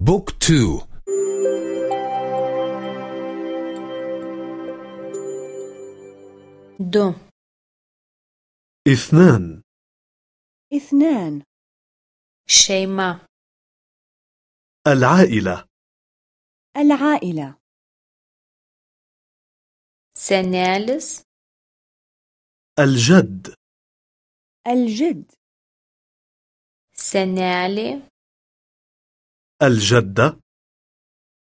Book two. Du. اثنان. اثنان. Šeima. العائلة. العائلة. Senelis. الجد. الجد. سنالي. الجدة.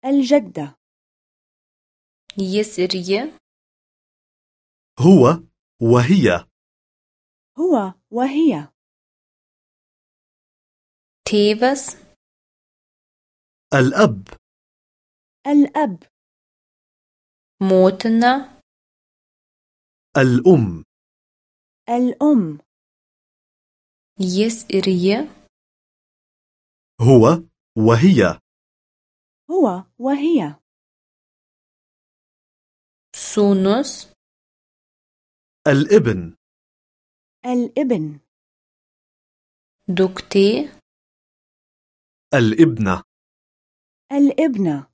الجدة. يسري هو وهي. هو وهي. تيفس. الأب. الأب. موتنا. الأم. الأم. يسري هو وهي. هو وهي. سونوس الإبن. الإبن. دكتي الإبنة. الإبنة.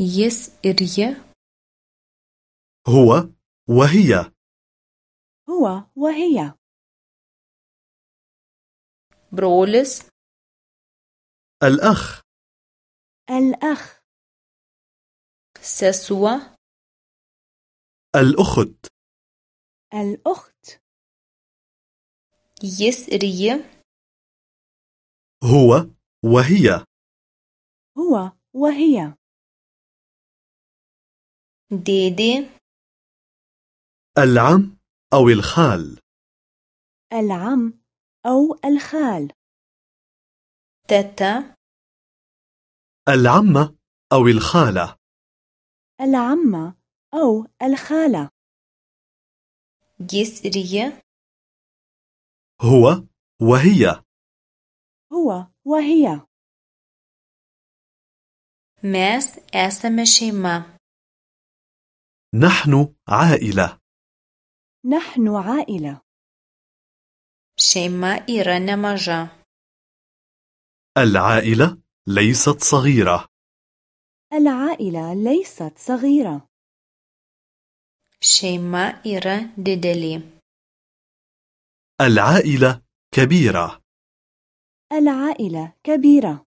يسري هو وهي. هو وهي. برولس الأخ. الأخ. سسوة. الأخت. الأخت. يسري. هو وهي. هو وهي. ديدي. العم أو الخال. العم أو الخال. تتا العمة أو الخالة. العمة أو الخالة. يسري هو وهي. هو وهي. mes esame šeima نحن عائلة. نحن عائلة. šeima yra nemaža العائلة ليست صغيرة. العائلة ليست صغيرة. šeima yra didelė العائلة كبيرة. العائلة كبيرة.